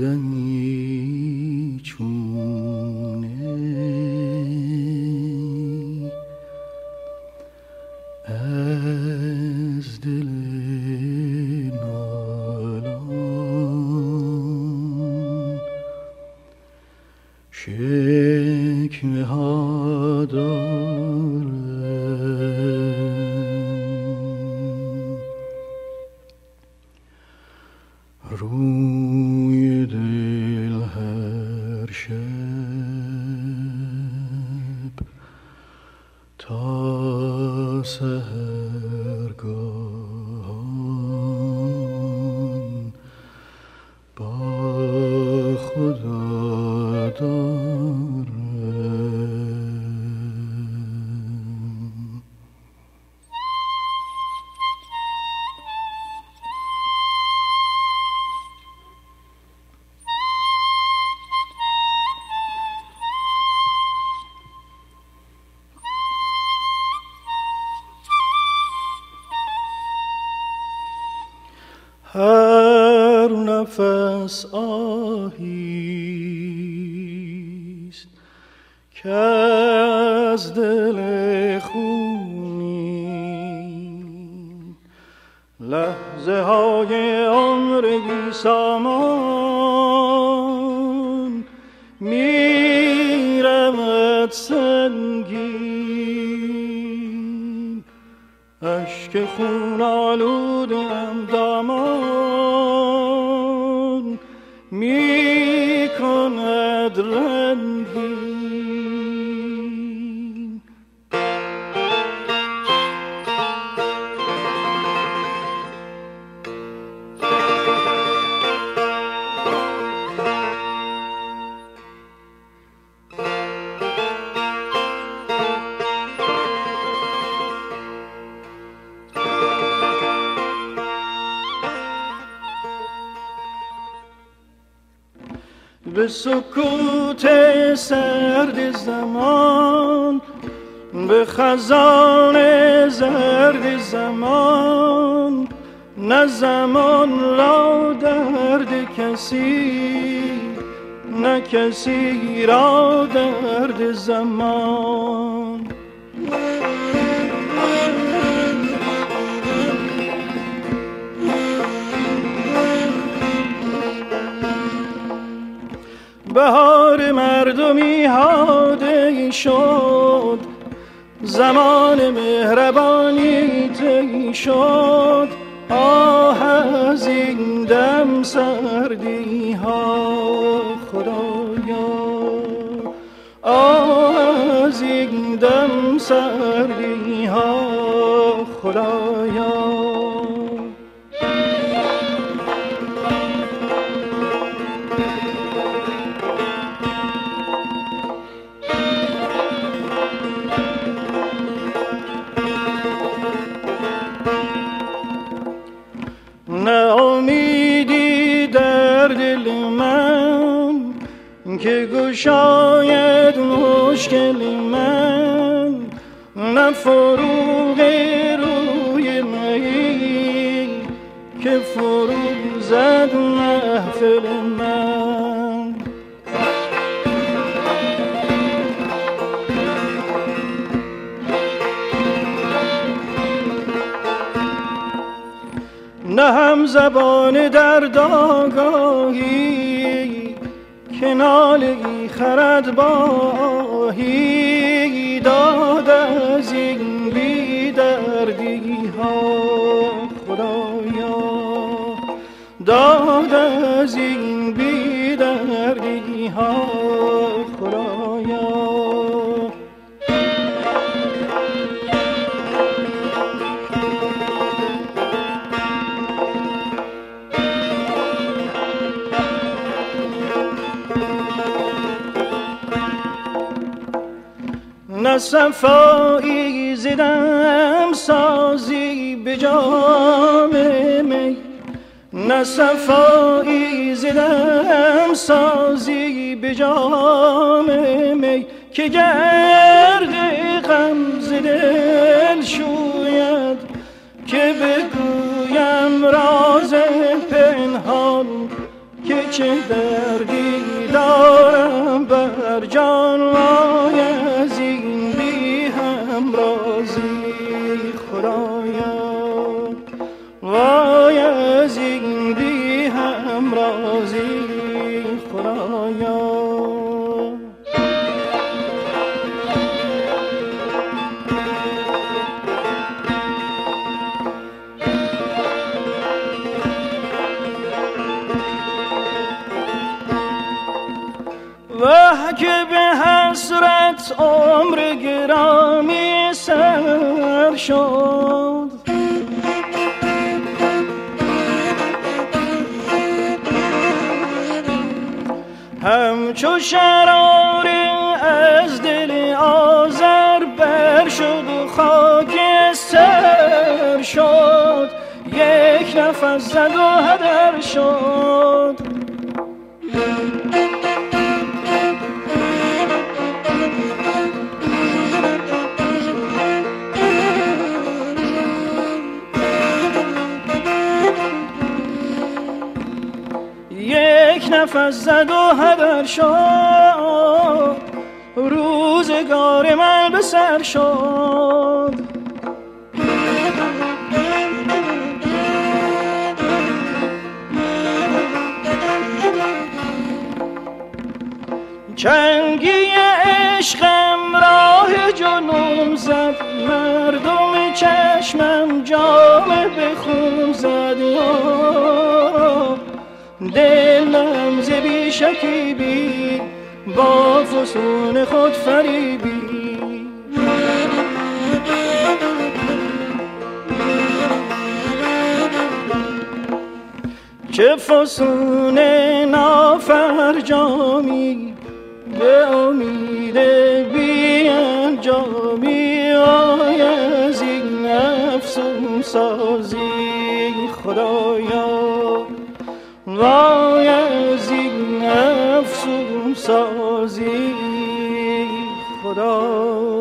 دمی چونه. از دل نالان شکمه ها نفس آهیست که از دل خونین لحظه های عمر بی سامان میرمد سنگین اشک خون آلودم دامان می کند به سکوت سرد زمان به خزان زرد زمان نه زمان را درد کسی نه کسی را درد زمان. بهار مردمی هاده شد زمان مهربانی تی شد. آه از این دم سردی ها خدایا. آه از این دم سردی ها خدایا. که گشاید مشکل من نه فروغ روی مهی که فروغ زد محفل من. نه هم زبان در داگاهی که خرد باهی. داد از این بی دردی ها خدایا. داد از این بی دردی ها خدایا. صفایی زدم سازی به جام می. نه صفایی زدم سازی به جام می. که گرد غم دل شوید که بگویم راز پنهان که چه دردی دارم بر جان هم رازی خدایا. وای از این بی هم رازی خدایا که به حسرت عمر گرامی سر شد. همچو شراری از دل آزر بر شد و خاک سر شد. یک نفس زد و هدر شد. نفس زد و هدر شد. روزگار من به سر شد. چنگی عشقم راه جنوم زد. مردم چشمم جام به خون زد. دلم ز بی شکیبی با فسون خود فریبی. چه فسون نافرجامی به امید بی انجامی. آی از این نفسم سازی خدایا. وای از این نفسم سازی خدا.